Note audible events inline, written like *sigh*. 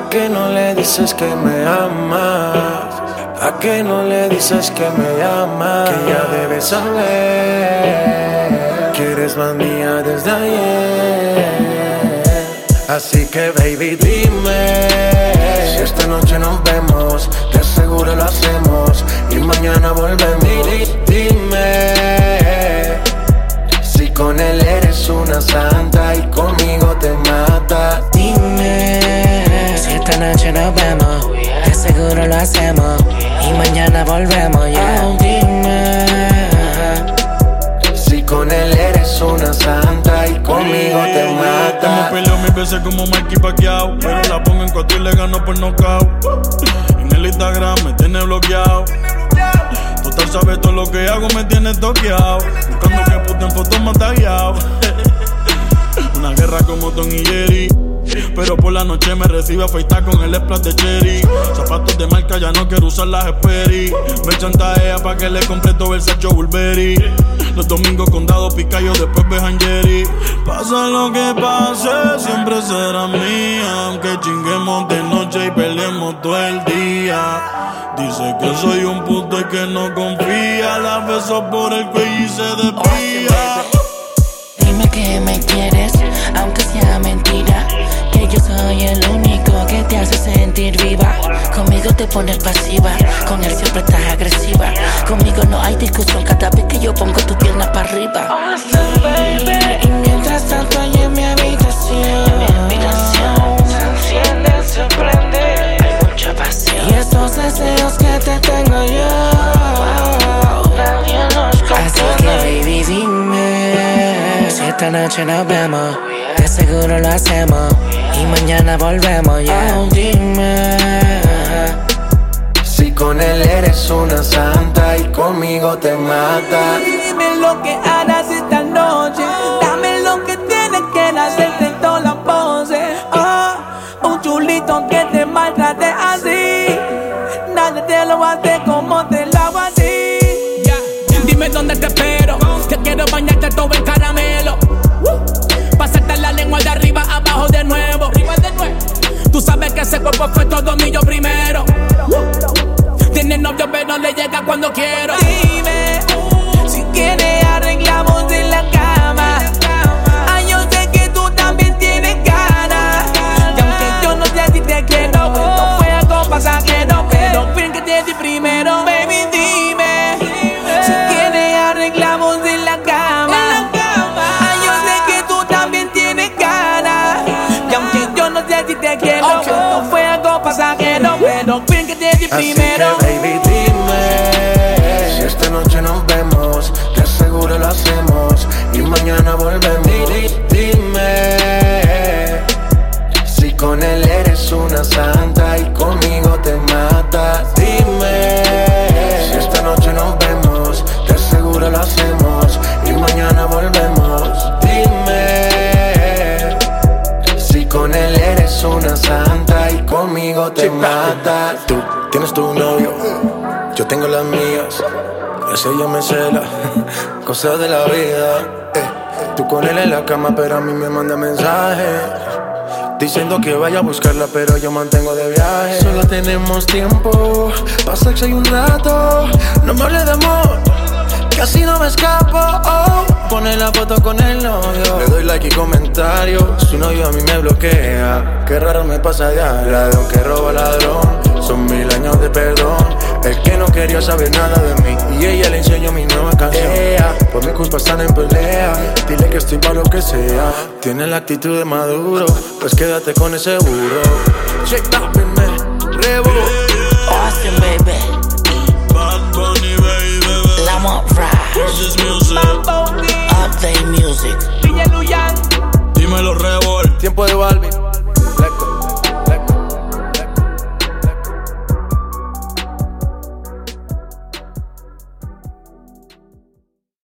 ¿A qué no le dices que me amas? ¿A qué no le dices que me amas? Que ya debes saber que eres más mía desde ayer. Así que baby dime si esta noche nos vemos, de seguro lo hacemos veces como Mikey Pacquiao, pero la pongo en cuatro y le gano por nocaut. En el Instagram me tiene bloqueado. Total sabe todo lo que hago, me tiene toqueado. Buscando que puta en fotos me *laughs* Una guerra como Tom y. Pero por la noche me recibe afeitar con el splash de cherry. Zapatos de marca, ya no quiero usar las Sperry. Me chantajea pa' que le compre todo el Sacho Burberry. Los domingos con dado picayo, después bejan Jerry. Pasa lo que pase, siempre será mía. Aunque chinguemos de noche y peleemos todo el día. Dice que soy un puto y que no confía. La beso por el cuello y se desvía. Dime que me quieres, aunque sea mentira. Soy el único que te hace sentir viva. Conmigo te pones pasiva, con él siempre estás agresiva. Conmigo no hay discusión cada vez que yo pongo tu pierna para arriba. Y mientras tanto, ahí en mi habitación. Se enciende, se prende. Hay mucha pasión. Y estos deseos que te tengo yo. Así que, baby, dime. Si esta noche nos vemos, de seguro lo hacemos. Y mañana volvemos, ya. Oh, dime. Si con él eres una santa y conmigo te mata. Dime lo que harás esta noche. Dame lo que tienes que hacerte en toda la pose. Oh, un chulito que te maltrate así. Nadie te lo hace como te lo hago así. Dime dónde te espero. Que quiero bañarte todo en caramelo. De arriba abajo de nuevo. Tú sabes que ese cuerpo fue todo mío primero. Tiene novio pero le llega cuando quiero. Quiero, no fue algo pasajero, pero bien que te di Así primero. que baby dime Si esta noche nos vemos una santa y conmigo te mata. Tú tienes tu novio, yo tengo las mías. Ese ella me cela, *laughs* cosas de la vida. eh. Tú con él en la cama, pero a mí me manda mensajes. Diciendo que vaya a buscarla, pero yo mantengo de viaje. Solo tenemos tiempo, para sexo y un rato. No me hables de amor, que así no me escapo. oh. Pone la foto con doy like y comentario. Su novio a mí me bloquea. Qué raro me pasa de ladrón que roba ladrón. Son mil años de perdón. El que no quería saber nada de mí. Y ella le enseñó mi nueva canción. Ea, por mi culpa están en pelea. Dile que estoy para lo que sea. Tiene la actitud de maduro. Pues quédate con ese burro. Shake that, me rebo. Austin, baby. Bad Bunny, baby. Lamont Rise. This is music. Update music cuerpo de